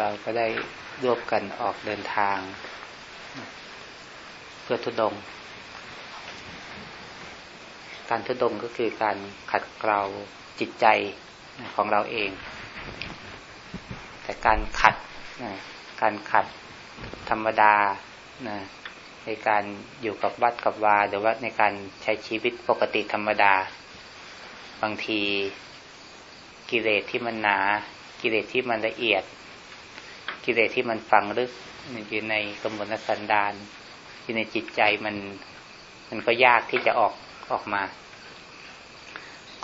เราก็ได้ร่วมกันออกเดินทาง เพื่อทุดง การทุดงก็คือการขัดเกลาจิตใจของเราเอง แต่การขัดการขัดธรรมดาในการอยู่กับวัดกับวาหรือว่าในการใช้ชีวิตปกติธรรมดา บางทีกิเลสที่มันหนา กิเลสที่มันละเอียด กิเลสที่มันฝังลึกอยู่ในกำมลสันดานอยู่ในจิตใจมัน มันก็ยากที่จะออกออกมา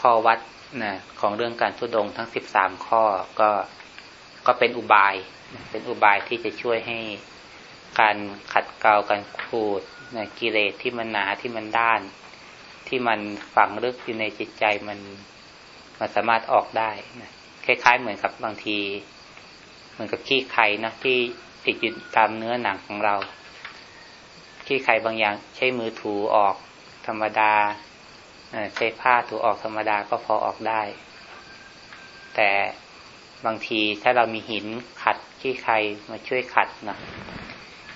ข้อวัดนะของเรื่องการทุดงทั้งสิบสามข้อก็ก็เป็นอุบาย เป็นอุบายที่จะช่วยให้การขัดเกลาการขูดนะกิเลสที่มันหนาที่มันด้าน ที่มันฝังลึกอยู่ในจิตใจมันมันสามารถออกได้นะคล้ายๆเหมือนกับบางที เหมือนกับขี้ไข่นะที่ติดอยู่ตามเนื้อหนังของเรา ขี้ไข่บางอย่างใช้มือถูออกธรรมดาใช้ผ้าถูออกธรรมดาก็พอออกได้ แต่บางทีถ้าเรามีหินขัดขี้ไข่มาช่วยขัดนะ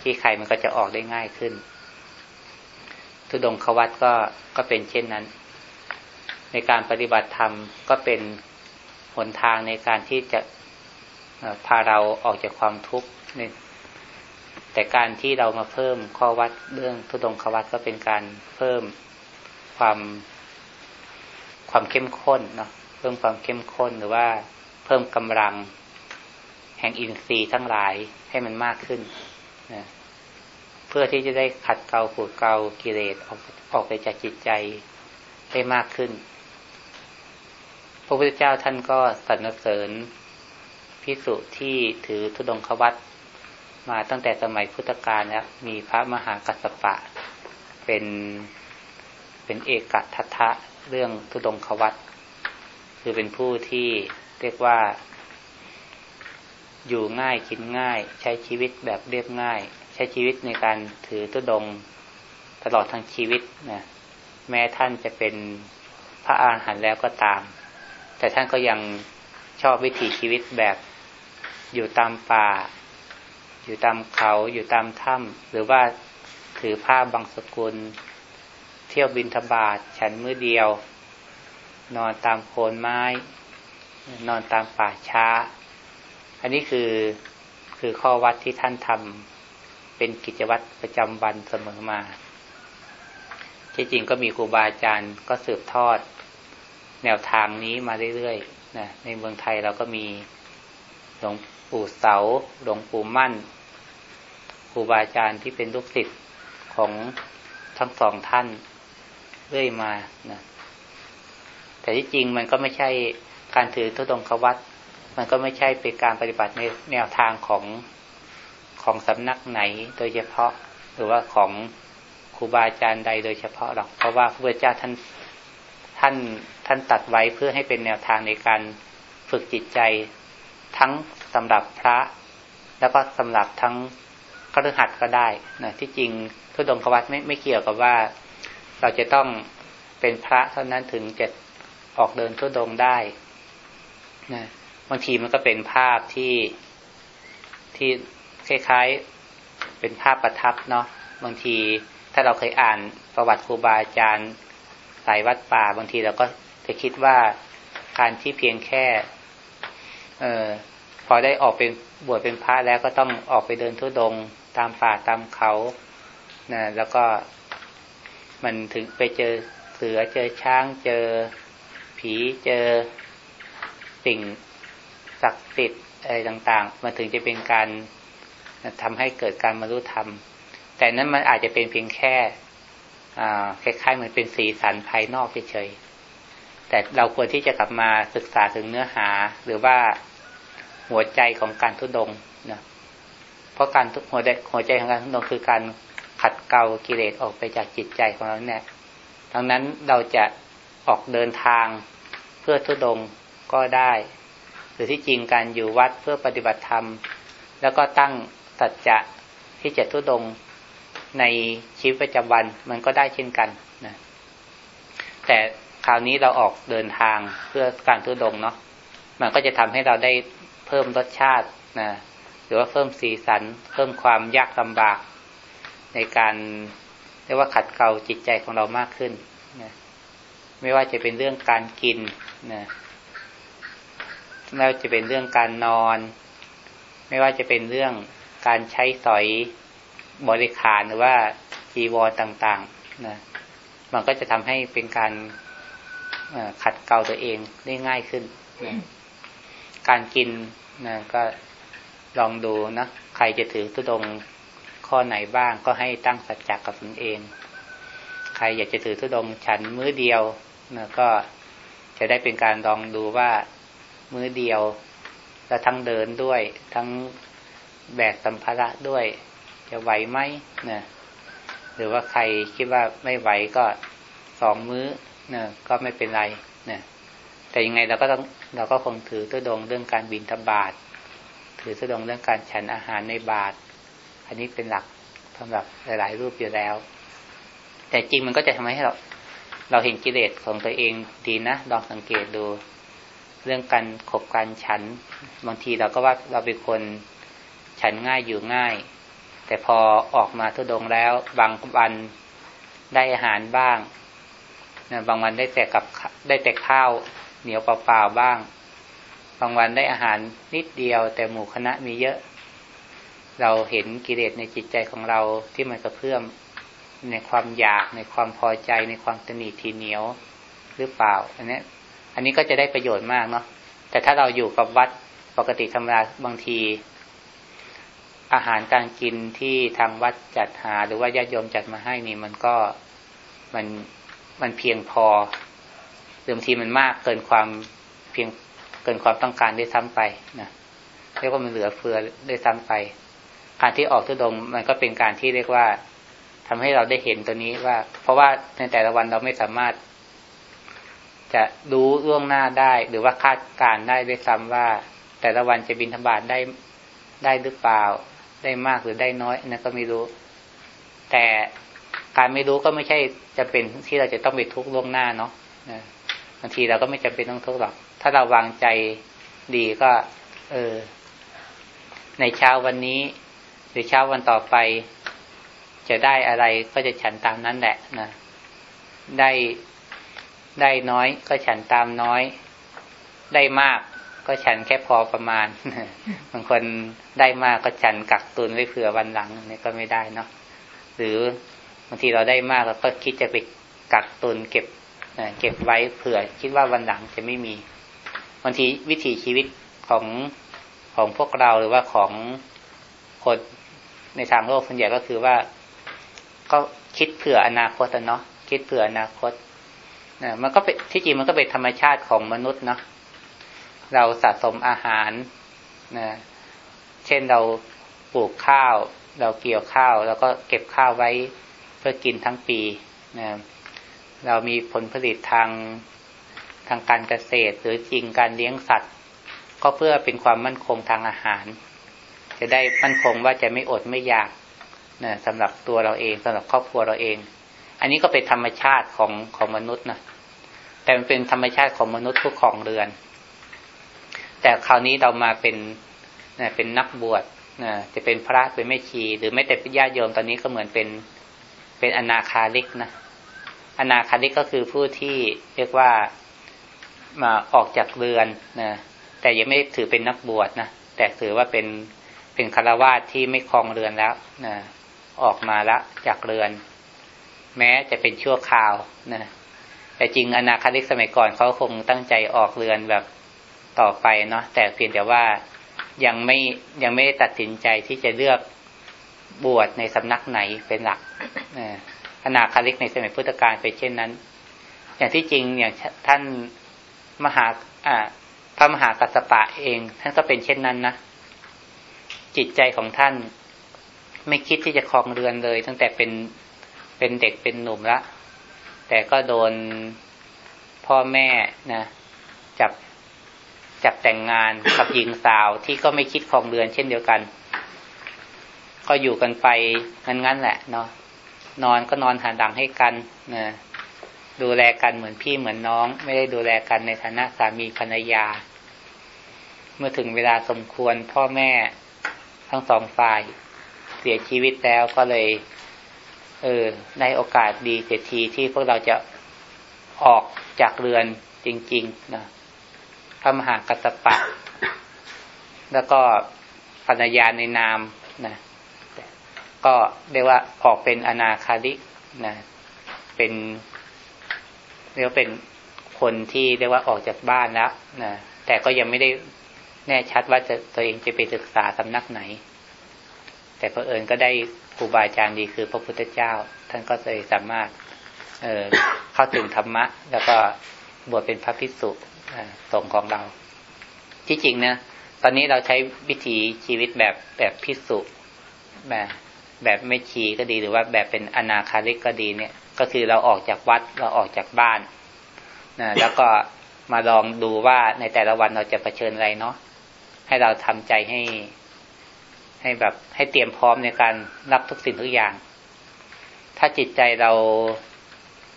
ขี้ไข่มันก็จะออกได้ง่ายขึ้น ทุดงควัตก็ก็เป็นเช่นนั้น ในการปฏิบัติธรรมก็เป็นหนทางในการที่จะ พาเราออกจากความทุกข์นี่แต่การที่เรามาเพิ่มข้อวัดเรื่องทุดงควัตก็เป็นการเพิ่มความความเข้มข้นเนาะเพิ่มความเข้มข้นหรือว่าเพิ่มกำลังแห่งอินทรีย์ทั้งหลายให้มันมากขึ้นนะเพื่อที่จะได้ขัดเกลาผูดเกลากิเลสออกออกไปจากจิตใจได้มากขึ้น พระพุทธเจ้าท่านก็สรรเสริญ พิสุที่ถือธุดงควัตมาตั้งแต่สมัยพุทธกาลแล้วมีพระมหากัสสปะ เป็นเป็นเอกทัทะเรื่องธุดงควัตคือเป็นผู้ที่เรียกว่า อยู่ง่ายกินง่าย ใช้ชีวิตแบบเรียบง่าย ใช้ชีวิตในการถือตุดงตลอดทั้งชีวิตนะแม้ท่านจะเป็นพระอาหารหันต์แล้วก็ตาม แต่ท่านก็ยังชอบวิถีชีวิตแบบ อยู่ตามป่า อยู่ตามเขาอยู่ตามถ้ำหรือว่าถือผ้าบางสกุล เที่ยวบินทบาทฉันมือเดียว นอนตามโคนไม้ นอนตามป่าช้า อันนี้คือคือข้อวัดที่ท่านทำเป็นกิจวัตรประจำวันเสมอมา ที่จริงก็มีครูบาอาจารย์ก็สืบทอด แนวทางนี้มาเรื่อยๆนะในเมืองไทยเราก็มีหลวง ปู่เสาหลวงปู่มั่นครูบาอาจารย์ที่เป็นลูกศิษย์ของทั้งสองท่านเรื่อยมานะแต่ที่จริงมันก็ไม่ใช่การถือทุดงควัตมันก็ไม่ใช่เป็นการปฏิบัติในแนวทางของของสำนักไหนโดยเฉพาะ หรือว่าของครูบาอาจารย์ใดโดยเฉพาะหรอก เพราะว่าพระพุทธเจ้าท่านท่านท่านตัดไว้เพื่อให้เป็นแนวทางในการฝึกจิตใจ ทั้งสำหรับพระ แล้วก็สำหรับทั้งคฤหัสถ์ก็ได้นะที่จริงทุดงควัตไม่ไม่เกี่ยวกับว่า เราจะต้องเป็นพระเท่านั้นถึงจะออกเดินทุดงได้นะบางทีมันก็เป็นภาพที่ที่คล้ายๆเป็นภาพประทับเนาะบางทีถ้าเราเคยอ่านประวัติครูบาอาจารย์สายวัดป่า บางทีเราก็จะคิดว่าการที่เพียงแค่ เออพอได้ออกเป็นบวชเป็นพระแล้วก็ต้องออกไปเดินทุดงตามป่าตามเขานะแล้วก็มันถึงไปเจอเสือเจอช้างเจอผีเจอสิ่งศักดิ์สิทธิ์อะไรต่าง ๆ มันถึงจะเป็นการทำให้เกิดการบรรลุธรรม แต่นั้นมันอาจจะเป็นเพียงแค่คล้ายๆเหมือนเป็นสีสันภายนอกเฉยๆแต่เราควรที่จะกลับมาศึกษาถึงเนื้อหา หรือว่า หัวใจของการทุดงนะเพราะการหัวใจหัวใจของการทุดงคือการขัดเกลากิเลสออกไปจากจิตใจของเราเนี่ยดังนั้นเราจะออกเดินทางเพื่อทุดงก็ได้ หรือที่จริงการอยู่วัดเพื่อปฏิบัติธรรม แล้วก็ตั้งสัจจะที่จะทุดงในชีวิตประจำวันมันก็ได้เช่นกันนะแต่คราวนี้เราออกเดินทางเพื่อการทุดงเนาะมันก็จะทำให้เราได้ เพิ่มรสชาตินะรือว่าเพิ่มสีสัน เพิ่มความยากลำบาก ในการเรียกว่าขัดเกลาจิตใจของเรามากขึ้นนะไม่ว่าจะเป็นเรื่องการกินนะไม่ว่าจะเป็นเรื่องการนอน ไม่ว่าจะเป็นเรื่องการใช้สอยบริขารหรือว่าจีวรต่างๆนะมันก็จะทำให้เป็นการขัดเกลาตัวเองได้ง่ายขึ้นนะการกิน นะก็ลองดูนะ ใครจะถือตุดงข้อไหนบ้างก็ให้ตั้งสัจจะกับตนเอง ใครอยากจะถือตุดงฉันมื้อเดียวนะก็จะได้เป็นการลองดูว่ามื้อเดียว แล้วทั้งเดินด้วย ทั้งแบกสัมภาระด้วย จะไหวไหมนะหรือว่าใครคิดว่าไม่ไหวก็สองมื้อนะก็ไม่เป็นไรนะ แต่ยังไงเราก็ต้องเราก็คงถือตุดงเรื่องการบินทบาทถือตุดงเรื่องการฉันอาหารในบาท อันนี้เป็นหลักสำหรับหลาย ๆ รูปอยู่แล้ว แต่จริงมันก็จะทำให้เรา เราเห็นกิเลสของตัวเองดีนะลองสังเกตดู เรื่องการขบการฉัน บางทีเราก็ว่าเราเป็นคนฉันง่ายอยู่ง่าย แต่พอออกมาทุดงแล้ว บางวันได้อาหารบ้างนะบางวันได้แต่กับได้แต่ข้าว เหนียวเปล่าๆบ้าง บางวันได้อาหารนิดเดียว แต่หมู่คณะมีเยอะ เราเห็นกิเลสในจิตใจของเราที่มันกระเพื่อมในความอยากในความพอใจในความตนีทีเหนียวหรือเปล่า อันนี้อันนี้ก็จะได้ประโยชน์มากเนาะแต่ถ้าเราอยู่กับวัดปกติธรรมดาบางที อาหารการกินที่ทางวัดจัดหา หรือว่าญาติโยมจัดมาให้นี่มันก็มันมันเพียงพอ หรือบางทีมันมากเกินความเพียงเกินความต้องการได้ซ้ำไปนะเรียกว่ามันเหลือเฟือได้ซ้ำไป การที่ออกทุดงมันก็เป็นการที่เรียกว่าทำให้เราได้เห็นตัวนี้ว่า เพราะว่าในแต่ละวันเราไม่สามารถ จะรู้ล่วงหน้าได้ หรือว่าคาดการได้ด้วยซ้ำว่า แต่ละวันจะบินธบาตได้ได้หรือเปล่า ได้มากหรือได้น้อยนั่นก็ไม่รู้ แต่การไม่รู้ก็ไม่ใช่จะเป็นที่เราจะต้องไปทุกข์ล่วงหน้าเนาะ บางทีเราก็ไม่จำเป็นต้องทุกข์หรอก ถ้าเราวางใจดีก็ เออ ในเช้าวันนี้ หรือเช้าวันต่อไป จะได้อะไรก็จะฉันตามนั้นแหละนะได้ได้น้อยก็ฉันตามน้อย ได้มากก็ฉันแค่พอประมาณบางคนได้มากก็ฉันกักตุนไว้เผื่อวันหลังนี่ก็ไม่ได้เนาะหรือบางทีเราได้มากเราก็คิดจะไปกักตุนเก็บ เก็บไว้เผื่อ คิดว่าวันหลังจะไม่มีบางทีวิถีชีวิตของของพวกเราหรือว่าของคนในทางโลกส่วนใหญ่ก็คือว่า ก็คิดเผื่ออนาคตเนาะคิดเผื่ออนาคตนะมันก็เป็นที่จริงมันก็เป็นธรรมชาติของมนุษย์เนาะเราสะสมอาหารนะเช่นเราปลูกข้าว เราเกี่ยวข้าว แล้วก็เก็บข้าวไว้เพื่อกินทั้งปีนะ เรามีผลผลิตทางทางการเกษตร หรือจริงการเลี้ยงสัตว์ ก็เพื่อเป็นความมั่นคงทางอาหาร จะได้มั่นคงว่าจะไม่อดไม่อยากนะสำหรับตัวเราเองสำหรับครอบครัวเราเอง อันนี้ก็เป็นธรรมชาติของของมนุษย์นะแต่มันเป็นธรรมชาติของมนุษย์ผู้ของเรือน แต่คราวนี้เรามาเป็นนะเป็นนักบวชนะจะเป็นพระเป็นแม่ชี หรือไม่แต่ญาติโยมตอนนี้ก็เหมือนเป็นเป็นอนาคาลิกนะ อนาคาลิกก็คือผู้ที่เรียกว่ามาออกจากเรือนนะแต่ยังไม่ถือเป็นนักบวชนะแต่ถือว่าเป็นเป็นคารวาสที่ไม่คลองเรือนแล้วนะออกมาละจากเรือน แม้จะเป็นชั่วคราวนะแต่จริงอนาคติสมัยก่อนเขาคงตั้งใจออกเรือนแบบต่อไปเนาะแต่เพียงแต่ว่ายังไม่ยังไม่ได้ตัดสินใจที่จะเลือกบวชในสำนักไหนเป็นหลัก อนาคาลิกในสมัยพุทธกาลเป็นเช่นนั้น อย่างที่จริงอย่างท่านมหาพระมหากัสสปะเอง ท่านก็เป็นเช่นนั้นนะจิตใจของท่านไม่คิดที่จะคลองเรือนเลย ตั้งแต่เป็นเป็นเด็กเป็นหนุ่มละ แต่ก็โดนพ่อแม่นะจับจับแต่งงานกับหญิงสาวที่ก็ไม่คิดคลองเรือนเช่นเดียวกัน ก็อยู่กันไปงั้นๆแหละเนาะ นอนก็นอนหันหลังให้กันนะดูแลกันเหมือนพี่เหมือนน้อง ไม่ได้ดูแลกันในฐานะสามีภรรยา เมื่อถึงเวลาสมควรพ่อแม่ทั้งสองฝ่ายเสียชีวิตแล้วก็เลย เออในโอกาสดีเสียทีที่พวกเราจะออกจากเรือนจริงๆนะพระมหากัสปะ แล้วก็ภรรยาในนามนะ ก็เรียกว่าออกเป็นอนาคารินะเป็นเรียกว่าเป็นคนที่เรียกว่าออกจากบ้านแล้วนะแต่ก็ยังไม่ได้แน่ชัดว่าจะตัวเองจะไปศึกษาสำนักไหน แต่พระเอิญก็ได้ครูบาอาจารย์ดีคือพระพุทธเจ้า ท่านก็เลยสามารถเเข้าถึงธรรมะ แล้วก็บวชเป็นพระภิกษุสงฆ์ของเรา ที่จริงนะตอนนี้เราใช้วิถีชีวิตแบบแบบภิกษุแบบ แบบไม่ชีก็ดีหรือว่าแบบเป็นอนาคาริกก็ดีเนี่ย ก็คือเราออกจากวัดเราออกจากบ้านนะแล้วก็มาลองดูว่าในแต่ละวันเราจะะเผชิญอะไรเนาะให้เราทำใจให้ให้แบบให้เตรียมพร้อมในการรับทุกสิ่งทุกอย่าง ถ้าจิตใจเรา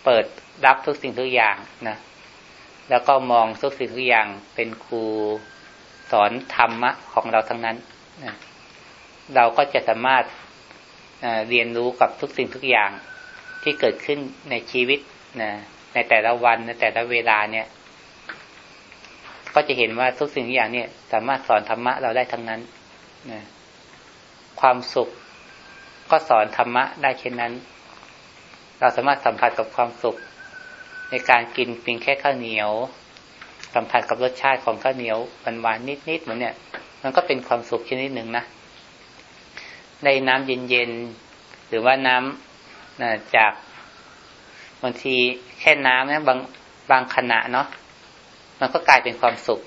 เปิดรับทุกสิ่งทุกอย่างนะ แล้วก็มองทุกสิ่งทุกอย่างเป็นครูสอนธรรมะของเราทั้งนั้นนะเราก็จะสามารถ เรียนรู้กับทุกสิ่งทุกอย่างที่เกิดขึ้นในชีวิตนะในแต่ละวันในแต่ละเวลาเนี่ย ก็จะเห็นว่าทุกสิ่งทุกอย่างเนี่ย สามารถสอนธรรมะเราได้ทั้งนั้นนะความสุขก็สอนธรรมะได้เช่นนั้น เราสามารถสัมผัสกับความสุข ในการกินเพียงแค่ข้าวเหนียว สัมผัสกับรสชาติของข้าวเหนียวหวานๆนิดๆเหมือนเนี่ย มันก็เป็นความสุขชนิดหนึ่งนะ ได้น้ำเย็นๆหรือว่าน้ำนะจากบางทีแค่น้ำเนี่ยบางบางขณะเนาะมันก็กลายเป็นความสุข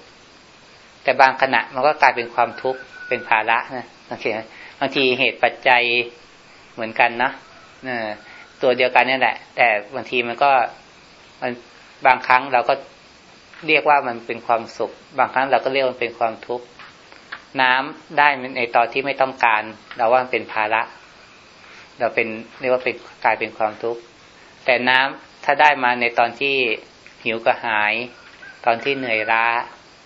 แต่บางขณะมันก็กลายเป็นความทุกข์เป็นภาระนะบางทีบางทีเหตุปัจจัยเหมือนกันนะตัวเดียวกันนี่แหละ แต่บางทีมันก็มันบางครั้งเราก็เรียกว่ามันเป็นความสุข บางครั้งเราก็เรียกมันเป็นความทุกข์ น้ำได้ในตอนที่ไม่ต้องการ เราว่าเป็นภาระ เราเป็นเรียกว่าเป็นกลายเป็นความทุกข์แต่น้ำถ้าได้มาในตอนที่หิวกระหาย ตอนที่เหนื่อยล้า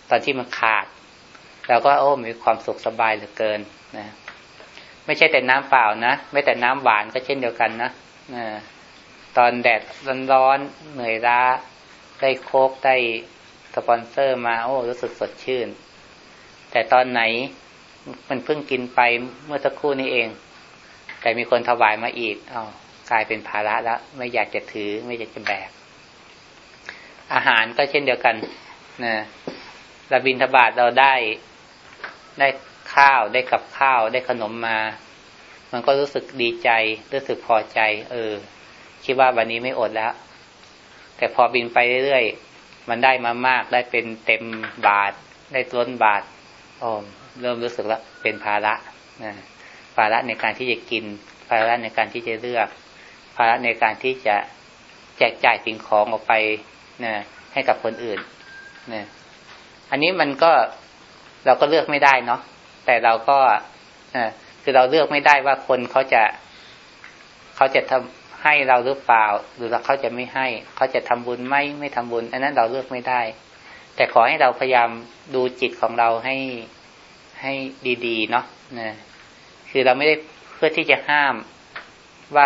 ตอนที่มันขาดเราก็โอ้มีความสุขสบายเหลือเกินนะไม่ใช่แต่น้ำเปล่านะไม่แต่น้ำหวานก็เช่นเดียวกันนะนะตอนแดดร้อนๆเหนื่อยล้า ได้โคกได้สปอนเซอร์มาโอ้รู้สึกสดชื่น แต่ตอนไหนมันเพิ่งกินไปเมื่อสักครู่นี้เอง แต่มีคนถวายมาอีกอ๋อกลายเป็นภาระแล้ว ไม่อยากจะถือ ไม่อยากจะแบก อาหารก็เช่นเดียวกันนะเราบิณฑบาตเราได้ได้ข้าวได้กับข้าวได้ขนมมา มันก็รู้สึกดีใจ รู้สึกพอใจ เออ คิดว่าวันนี้ไม่อดแล้ว แต่พอบินไปเรื่อยๆ มันได้มามาก ได้เป็นเต็มบาท ได้ล้นบาท เริ่มรู้สึกว่าเป็นภาระนะภาระในการที่จะกิน ภาระในการที่จะเลือก ภาระในการที่จะแจกจ่ายสิ่งของออกไปนะให้กับคนอื่นนะอันนี้มันก็เราก็เลือกไม่ได้เนาะแต่เราก็คือเราเลือกไม่ได้ว่าคนเขาจะเขาจะทำให้เราหรือเปล่า หรือเขาจะไม่ให้ เขาจะทำบุญไหมไม่ทำบุญ อันนั้นเราเลือกไม่ได้ แต่ขอให้เราพยายามดูจิตของเราให้ให้ดีๆ เนาะนะคือเราไม่ได้เพื่อที่จะห้ามว่า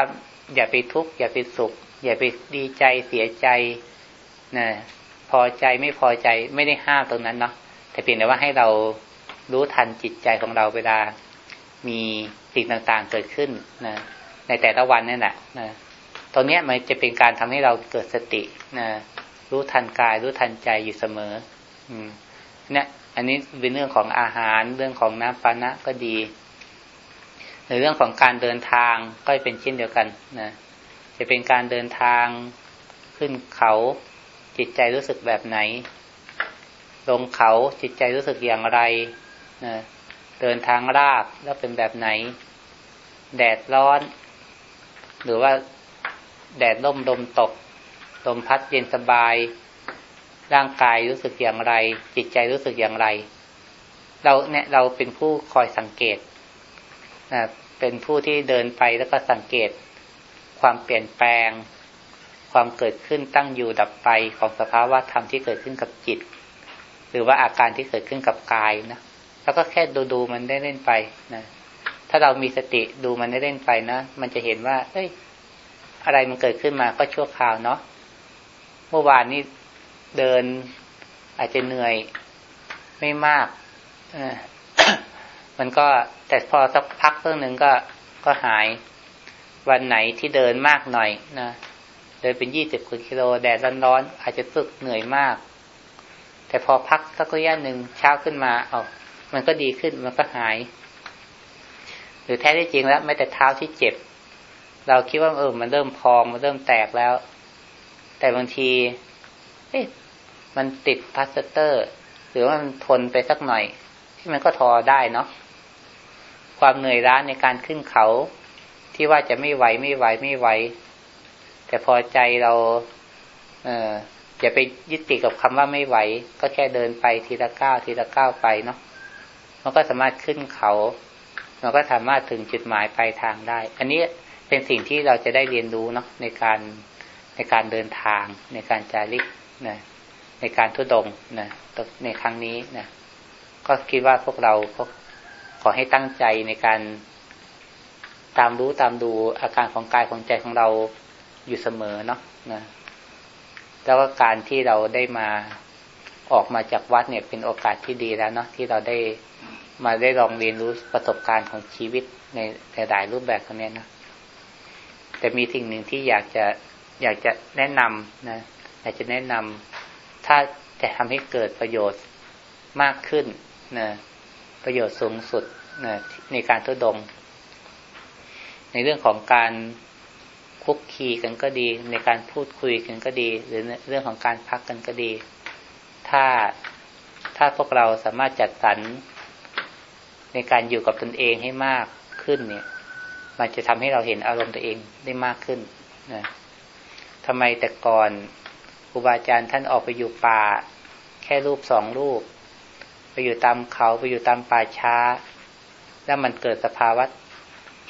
อย่าไปทุกข์อย่าไปสุข อย่าไปดีใจเสียใจนะพอใจไม่พอใจไม่ได้ห้ามตรงนั้นเนาะแต่เพียงแต่ว่าให้เรารู้ทันจิตใจของเราเวลามีสิ่งต่างๆเกิดขึ้นนะในแต่ละวันนั่นแหละนะตรงนี้มันจะเป็นการทำให้เราเกิดสตินะ รู้ทันกาย รู้ทันใจอยู่เสมอ อืมเนี่ยอันนี้เป็นเรื่องของอาหารเรื่องของน้ำปานะก็ดี ในเรื่องของการเดินทางก็เป็นเช่นเดียวกันนะจะเป็นการเดินทางขึ้นเขาจิตใจรู้สึกแบบไหน ลงเขาจิตใจรู้สึกอย่างไรนะเดินทางราบแล้วเป็นแบบไหน แดดร้อน หรือว่าแดดร่มลมตก ลมพัดเย็นสบาย ร่างกายรู้สึกอย่างไร จิตใจรู้สึกอย่างไร เราเนี่ยเราเป็นผู้คอยสังเกตนะเป็นผู้ที่เดินไปแล้วก็สังเกต ความเปลี่ยนแปลง ความเกิดขึ้นตั้งอยู่ดับไปของสภาวะธรรมที่เกิดขึ้นกับจิต หรือว่าอาการที่เกิดขึ้นกับกายนะแล้วก็แค่ดูดูมันได้เล่นไปนะถ้าเรามีสติดูมันได้เล่นไปนะมันจะเห็นว่าเอ้ยอะไรมันเกิดขึ้นมาก็ชั่วคราวเนาะ มื่อวานนี้เดินอาจจะเหนื่อยไม่มากมันก็แต่พอสักพักเพิ่งหนึ่งก็ก็หาย วันไหนที่เดินมากหน่อยนะเดินเป็นยี่สิบกิโลแดดร้อนๆอาจจะสึกเหนื่อยมาก แต่พอพักสักระยะหนึ่งเช้าขึ้นมา เอามันก็ดีขึ้นมันก็หาย หรือแท้ที่จริงแล้วแม้แต่เท้าที่เจ็บ เราคิดว่าเออมันเริ่มพองมันเริ่มแตกแล้ว แต่บางที เอ๊ะมันติดพลาสเตอร์ หรือว่ามันทนไปสักหน่อย ที่มันก็ทอได้เนาะความเหนื่อยล้าในการขึ้นเขาที่ว่าจะไม่ไหวไม่ไหวไม่ไหว แต่พอใจเรา เอออย่าไปยึดติดกับคำว่าไม่ไหว ก็แค่เดินไปทีละก้าวทีละก้าวไปเนาะมันก็สามารถขึ้นเขามันก็สามารถถึงจุดหมายปลายทางได้ อันนี้เป็นสิ่งที่เราจะได้เรียนรู้เนาะในการ ในการเดินทาง ในการจาริกนะในการทุดงนะในครั้งนี้นะก็คิดว่าพวกเราขอให้ตั้งใจในการตามรู้ตามดูอาการของกายของใจของเราอยู่เสมอเนาะนะแล้วก็การที่เราได้มาออกมาจากวัดเนี่ยเป็นโอกาสที่ดีแล้วเนาะที่เราได้มาได้ลองเรียนรู้ประสบการณ์ของชีวิตในหลายรูปแบบตรงนี้นะแต่มีสิ่งหนึ่งที่อยากจะ อยากจะแนะนำนะอยากจะแนะนำถ้าจะทำให้เกิดประโยชน์มากขึ้นนะประโยชน์สูงสุดนะในการทุดง ในเรื่องของการคุกคีกันก็ดี ในการพูดคุยกันก็ดี หรือเรื่องของการพักกันก็ดี ถ้าถ้าพวกเราสามารถจัดสรรในการอยู่กับตนเองให้มากขึ้นเนี่ย มันจะทำให้เราเห็นอารมณ์ตัวเองได้มากขึ้นนะ ทำไมแต่ก่อนครูบาอาจารย์ท่านออกไปอยู่ป่า แค่รูปสองรูป ไปอยู่ตามเขาไปอยู่ตามป่าช้า แล้วมันเกิดสภาวะ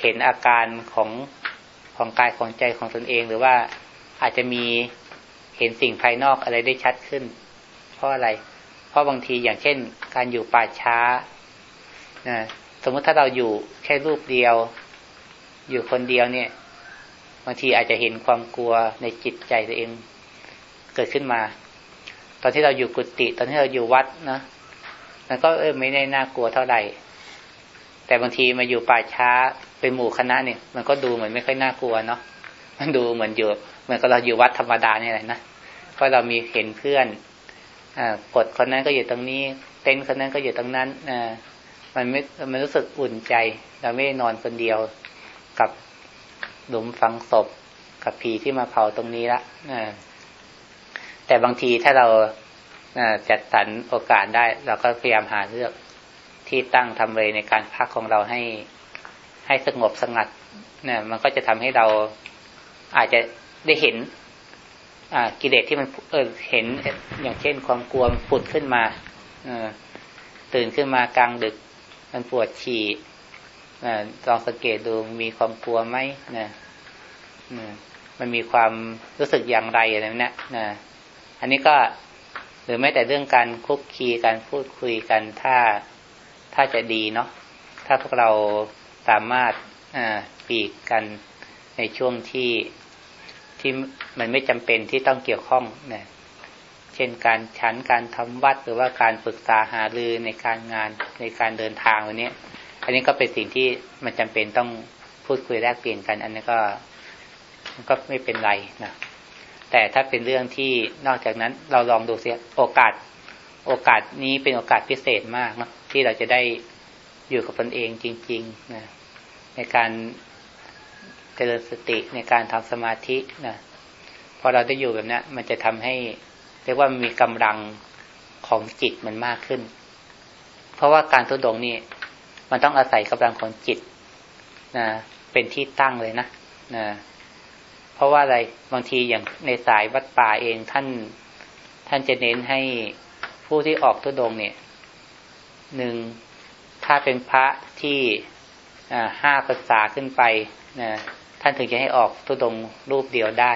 เห็นอาการของของกายของใจของตนเองหรือว่าอาจจะมีเห็นสิ่งภายนอกอะไรได้ชัดขึ้น เพราะอะไร เพราะบางทีอย่างเช่น การอยู่ป่าช้านะสมมติถ้าเราอยู่แค่รูปเดียว อยู่คนเดียวเนี่ย บางทีอาจจะเห็นความกลัวในจิตใจตัวเองเกิดขึ้นมา ตอนที่เราอยู่กุฏิตอนที่เราอยู่วัดนะมันก็เออไม่ได้น่ากลัวเท่าไหร่ แต่บางทีมาอยู่ป่าช้าเป็นหมู่คณะเนี่ย มันก็ดูเหมือนไม่ค่อยน่ากลัวเนาะมันดูเหมือนอยู่เหมือนกับเราอยู่วัดธรรมดาเนี่ยแหละนะเพราะเรามีเห็นเพื่อนอกดคนนั้นก็อยู่ตรงนี้ เต็นคนนั้นก็อยู่ตรงนั้นอมันไม่มันรู้สึกอุ่นใจ เราไม่นอนคนเดียวกับ หลุมฝังศพกับผีที่มาเผาตรงนี้ละแต่บางทีถ้าเราจัดสรรโอกาสได้ เราก็พยายามหาเลือกที่ตั้งทำเลยในการพักของเราให้ให้สงบสงัดเนี่ยมันก็จะทำให้เราอาจจะได้เห็นกิเลสที่มันเออเห็นอย่างเช่นความกลัวผุดขึ้นมาตื่นขึ้นมากลางดึก มันปวดฉี่ ลองสังเกตดูมีความกลัวไหมนะมันมีความรู้สึกอย่างไรอะไรนี้นะอันนี้ก็หรือแม้แต่เรื่องการคุกคีการพูดคุยกันถ้าถ้าจะดีเนาะถ้าพวกเราสามารถปีกกันในช่วงที่ที่มันไม่จำเป็นที่ต้องเกี่ยวข้องนะเช่นการฉันการทำวัดหรือว่าการปรึกษาหารือในการงานในการเดินทางวันนี้ อันนี้ก็เป็นสิ่งที่มันจำเป็นต้องพูดคุยแลกเปลี่ยนกัน อันนี้ก็ก็ไม่เป็นไรนะแต่ถ้าเป็นเรื่องที่นอกจากนั้นเราลองดูเสียโอกาส โอกาสนี้เป็นโอกาสพิเศษมากนะที่เราจะได้อยู่กับตนเองจริงๆนะในการเจริญสติในการทำสมาธินะพอเราได้อยู่แบบนี้มันจะทำให้ เรียกว่ามีกำลังของจิตมันมากขึ้น เพราะว่าการทุดงนี่ มันต้องอาศัยกำลังของจิตนะเป็นที่ตั้งเลยนะนะเพราะว่าอะไรบางทีอย่างในสายวัดป่าเองท่าน ท่านจะเน้นให้ผู้ที่ออกทุดงเนี่ยหนึ่งถ้าเป็นพระที่ห้าภาษาขึ้นไปนะท่านถึงจะให้ออกทุดงรูปเดียวได้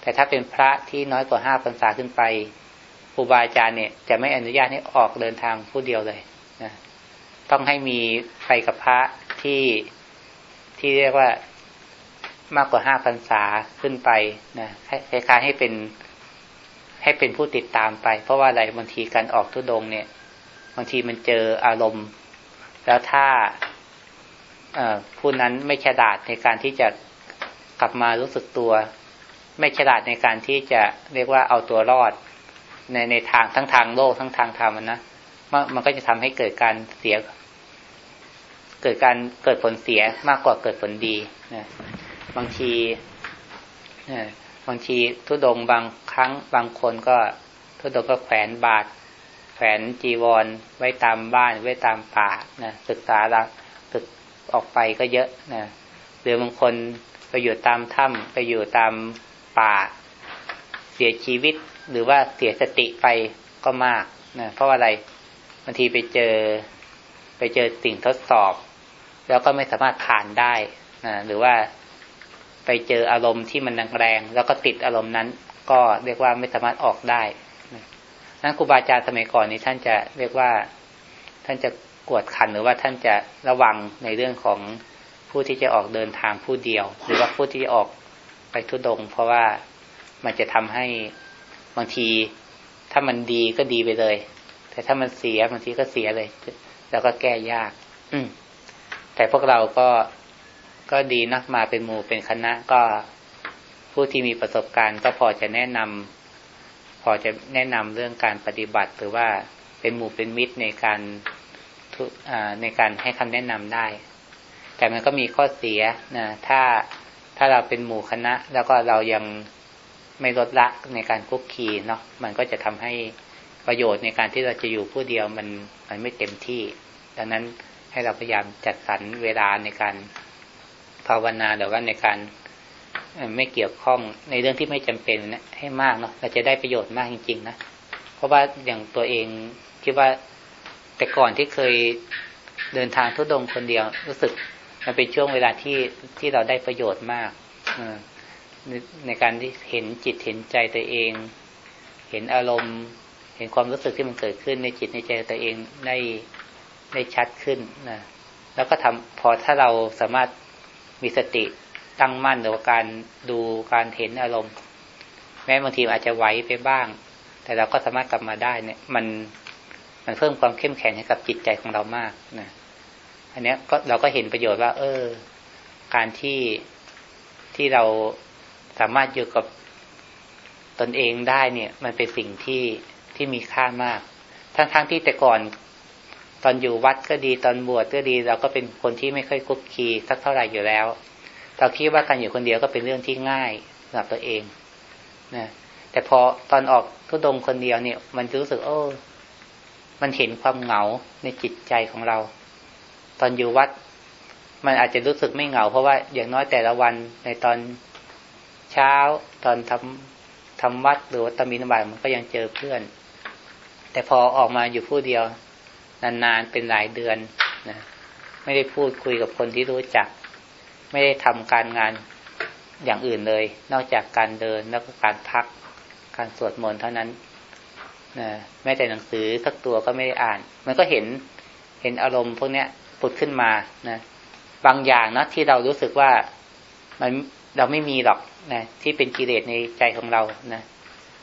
แต่ถ้าเป็นพระที่น้อยกว่าห้าพรรษาขึ้นไปครูบาอาจารย์เนี่ยจะไม่อนุญาตให้ออกเดินทางผู้เดียวเลยนะ ต้องให้มีไปกับพระที่ที่เรียกว่ามากกว่าห้าพรรษาขึ้นไปนะคล้ายๆให้เป็นให้เป็นผู้ติดตามไป เพราะว่าอะไรบางทีการออกทุดงเนี่ย บางทีมันเจออารมณ์ แล้วถ้าผู้นั้นไม่ฉลาดในการที่จะกลับมารู้สึกตัว ไม่ฉลาดในการที่จะเรียกว่าเอาตัวรอด ในในทางทั้งทางโลกทั้งทางธรรมนะ มันก็จะทำให้เกิดการเสีย เกิดการเกิดผลเสียมากกว่าเกิดผลดีนะบางทีบางทีทุดงบางครั้งบางคนก็ทุดงก็แขวนบาทแขวนจีวรไว้ตามบ้านไว้ตามป่านะศึกษาล้วศึกออกไปก็เยอะนะหรือบางคนไปอยู่ตามถ้ำไปอยู่ตามป่า เสียชีวิตหรือว่าเสียสติไปก็มากนะเพราะอะไร บางทีไปเจอไปเจอสิ่งทดสอบ แล้วก็ไม่สามารถผ่านได้นะหรือว่าไปเจออารมณ์ที่มันแรงแล้วก็ติดอารมณ์นั้น ก็เรียกว่าไม่สามารถออกได้นั้นครูบาอาจารย์สมัยก่อนนี้ท่านจะเรียกว่าท่านจะกวดขันหรือว่าท่านจะระวังในเรื่องของผู้ที่จะออกเดินทางผู้เดียว หรือว่าผู้ที่จะออกไปทุดง เพราะว่ามันจะทำให้บางที ถ้ามันดีก็ดีไปเลย แต่ถ้ามันเสียบางทีก็เสียเลย แล้วก็แก้ยาก อืมแต่พวกเราก็ก็ดีนะมาเป็นหมู่เป็นคณะก็ผู้ที่มีประสบการณ์ ก็พอจะแนะนำพอจะแนะนำเรื่องการปฏิบัติ หรือว่าเป็นหมู่เป็นมิตรในการในการให้คำแนะนำได้ แต่มันก็มีข้อเสียนะถ้าถ้าเราเป็นหมู่คณะ แล้วก็เรายังไม่ลดละในการคุกคีเนาะมันก็จะทำให้ ประโยชน์ในการที่เราจะอยู่ผู้เดียวมันมันไม่เต็มที่ ดังนั้นให้เราพยายามจัดสรรเวลาในการภาวนาหรือว่าในการไม่เกี่ยวข้องในเรื่องที่ไม่จำเป็นนะให้มากเนาะเราจะได้ประโยชน์มากจริง ๆ นะเพราะว่าอย่างตัวเองคิดว่าแต่ก่อนที่เคยเดินทางทุดงคนเดียว รู้สึกมันเป็นช่วงเวลาที่ที่เราได้ประโยชน์มากในการที่เห็นจิตเห็นใจตัวเอง เห็นอารมณ์ เห็นความรู้สึกที่มันเกิดขึ้นในจิตในใจตัวเองได้ได้ชัดขึ้นนะแล้วก็ทำพอถ้าเราสามารถมีสติตั้งมั่นหรือว่าการดูการเห็นอารมณ์ แม้บางทีอาจจะไหวไปบ้าง แต่เราก็สามารถกลับมาได้เนี่ยมันมันเพิ่มความเข้มแข็งให้กับจิตใจของเรามากนะอันนี้ก็เราก็เห็นประโยชน์ว่า เออ การที่ที่เราสามารถอยู่กับตนเองได้เนี่ย มันเป็นสิ่งที่ ที่มีค่ามาก ทั้งๆทที่แต่ก่อนตอนอยู่วัดก็ดีตอนบวชก็ดี เราก็เป็นคนที่ไม่ค่อยคุกคีสักเท่าไหร่อยู่แล้วเราคิดว่าการอยู่คนเดียวก็เป็นเรื่องที่ง่ายสำหรับตัวเองนะแต่พอตอนออกทุดงคนเดียวเนี่ย มันรู้สึกโอ้มันเห็นความเหงาในจิตใจของเรา ตอนอยู่วัด มันอาจจะรู้สึกไม่เหงา เพราะว่าอย่างน้อยแต่ละวันในตอนเช้าตอนทำทำวัดหรือว่าตมินบายมันก็ยังเจอเพื่อน แต่พอออกมาอยู่ผู้เดียวนานๆเป็นหลายเดือนนะไม่ได้พูดคุยกับคนที่รู้จัก ไม่ได้ทำการงานอย่างอื่นเลย นอกจากการเดินแล้วก็การพักการสวดมนต์เท่านั้นนะแม้แต่หนังสือสักตัวก็ไม่ได้อ่าน มันก็เห็นเห็นอารมณ์พวกเนี้ยผุดขึ้นมานะบางอย่างนะที่เรารู้สึกว่ามันเราไม่มีหรอกนะที่เป็นกิเลสในใจของเรานะ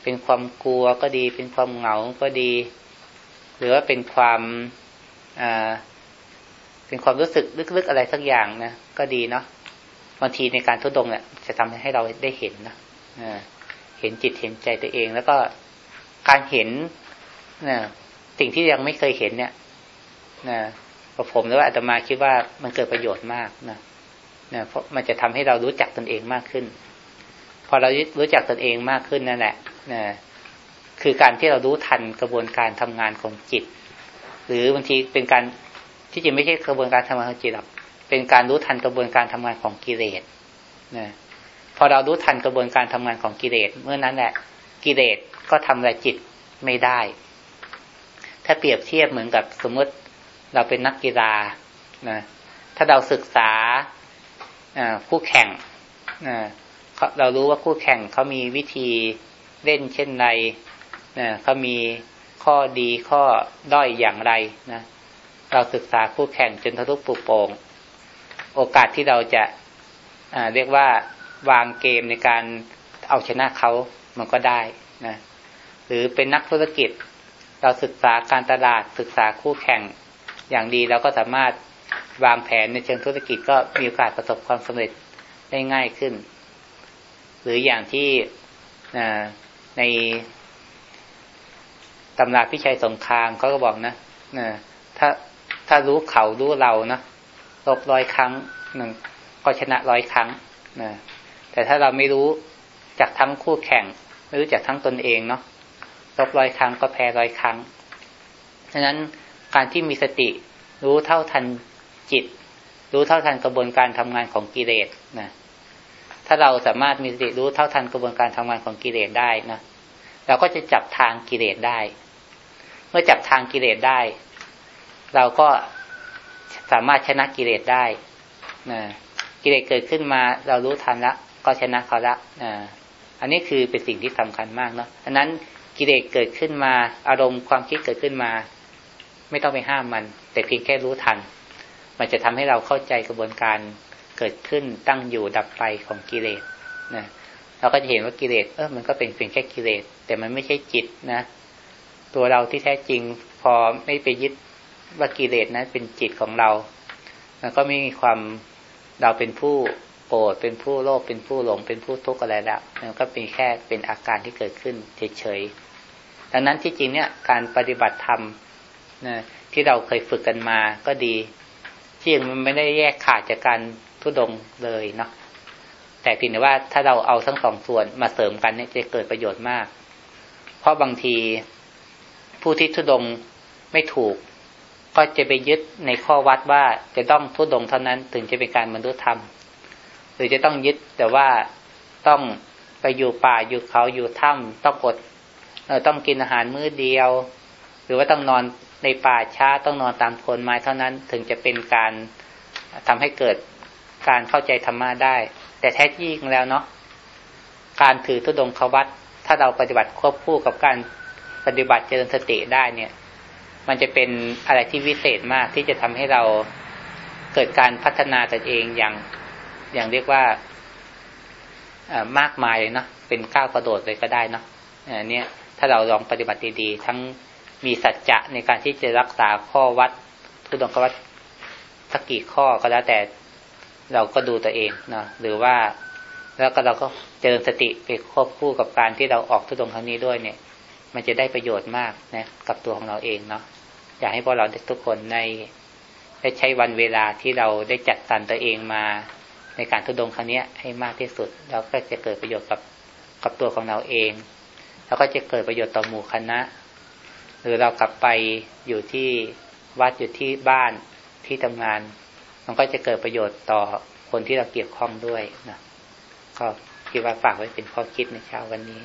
เป็นความกลัวก็ดี เป็นความเหงาก็ดี หรือว่าเป็นความเป็นความรู้สึกลึกๆอะไรสักอย่างนะก็ดีเนาะบางทีในการทุดงเนี่ยจะทำให้เราได้เห็นนะเห็นจิตเห็นใจตัวเอง แล้วก็การเห็นนะสิ่งที่ยังไม่เคยเห็นเนี่ยนะผมหรือว่าอาตมาคิดว่ามันเกิดประโยชน์มากนะนะเพราะมันจะทำให้เรารู้จักตนเองมากขึ้น อเรารู้จักตนเองมากขึ้นนั่นแหละนะคือการที่เรารู้ทันกระบวนการทำงานของจิต หรือบางทีเป็นการที่จริงไม่ใช่กระบวนการทำงานของจิตหรอกเป็นการรู้ทันกระบวนการทำงานของกิเลสนะพอเรารู้ทันกระบวนการทำงานของกิเลสเมื่อนั้นแหละ กิเลสก็ทำอะไรจิตไม่ได้ ถ้าเปรียบเทียบเหมือนกับสมมติเราเป็นนักกีฬานะถ้าเราศึกษาคู่แข่ง เรารู้ว่าคู่แข่งเขามีวิธีเล่นเช่นไรนะเขามีข้อดีข้อด้อยอย่างไรนะเราศึกษาคู่แข่งจนทะลุปุโปรงโอกาสที่เราจะเรียกว่าวางเกมในการเอาชนะเขามันก็ได้นะหรือเป็นนักธุรกิจ เราศึกษาการตลาดศึกษาคู่แข่งอย่างดีเราก็สามารถวางแผนในเชิงธุรกิจก็มีโอกาสประสบความสำเร็จได้ง่ายขึ้น หรืออย่างที่ในตำราพิชัยสงครามเขาก็บอกนะถ้าถ้ารู้เขารู้เรานะลบร้อยครั้งหนึ่งก็ชนะร้อยครั้งนะแต่ถ้าเราไม่รู้จากทั้งคู่แข่ง ไม่รู้จากทั้งตนเองเนาะลบร้อยครั้งก็แพ้ร้อยครั้งฉะนั้นการที่มีสติรู้เท่าทันจิต รู้เท่าทันกระบวนการทำงานของกิเลสนะ ถ้าเราสามารถมีสติรู้เท่าทันกระบวนการทำงานของกิเลสได้นะเราก็จะจับทางกิเลสได้ เมื่อจับทางกิเลสได้ เราก็สามารถชนะกิเลสได้นะกิเลสเกิดขึ้นมา เรารู้ทันละ ก็ชนะเขาละนะอันนี้คือเป็นสิ่งที่สำคัญมากเนาะอันนั้นกิเลสเกิดขึ้นมา อารมณ์ความคิดเกิดขึ้นมา ไม่ต้องไปห้ามมัน แต่เพียงแค่รู้ทัน มันจะทำให้เราเข้าใจกระบวนการ เกิดขึ้นตั้งอยู่ดับไปของกิเลสนะเราก็จะเห็นว่ากิเลสเออมันก็เป็นเพียงแค่กิเลส แต่มันไม่ใช่จิตนะ ตัวเราที่แท้จริงพอไม่ไปยึดว่ากิเลสนะเป็นจิตของเรา มันก็ไม่มีความเราเป็นผู้โกรธเป็นผู้โลภเป็นผู้หลง เป็นผู้ทุกข์อะไรแล้วมันก็เป็นแค่เป็นอาการที่เกิดขึ้นเฉยๆดังนั้นที่จริงเนี่ยการปฏิบัติธรรมนะที่เราเคยฝึกกันมาก็ดีที่ยังมันไม่ได้แยกขาดจากการ ทุดงเลยเนาะแต่เพียงแต่ว่าถ้าเราเอาทั้งสองส่วนมาเสริมกันเนี่ยจะเกิดประโยชน์มาก เพราะบางทีผู้ที่ทุดงไม่ถูก ก็จะไปยึดในข้อวัดว่าจะต้องทุดงเท่านั้นถึงจะเป็นการบรรลุธรรม หรือจะต้องยึดแต่ว่าต้องไปอยู่ป่าอยู่เขาอยู่ถ้ำต้องอดต้องกินอาหารมื้อเดียว หรือว่าต้องนอนในป่าช้าต้องนอนตามโคนไม้เท่านั้นถึงจะเป็นการทำให้เกิด การเข้าใจธรรมะได้ แต่แท้จริงแล้วเนาะการถือทุดงควัตถ้าเราปฏิบัติควบคู่กับการปฏิบัติเจริญสติได้เนี่ย มันจะเป็นอะไรที่วิเศษมากที่จะทำให้เราเกิดการพัฒนาตนเองอย่างอย่างเรียกว่ามากมายเลยเนาะเป็นก้าวกระโดดเลยก็ได้เนาะอันนี้ถ้าเราลองปฏิบัติดีๆทั้งมีสัจจะในการที่จะรักษาข้อวัดทุดงควัดสักกี่ข้อก็แล้วแต่ เราก็ดูตัวเองเนาะหรือว่าแล้วก็เราก็เจริญสติไปควบคู่กับการที่เราออกทุดงครั้งนี้ด้วยเนี่ย มันจะได้ประโยชน์มากนะกับตัวของเราเองเนาะอยากให้พวกเราทุกคนในได้ใช้วันเวลาที่เราได้จัดสรรตัวเองมาในการทุดงครั้งนี้ให้มากที่สุด เราก็จะเกิดประโยชน์กับกับตัวของเราเอง แล้วก็จะเกิดประโยชน์ต่อหมู่คณะ หรือเรากลับไปอยู่ที่วัดอยู่ที่บ้านที่ทำงาน มันก็จะเกิดประโยชน์ต่อคนที่เราเกี่ยวข้องด้วยนะก็คิดว่าฝากไว้เป็นข้อคิดในเช้าวันนี้